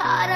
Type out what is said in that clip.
Hot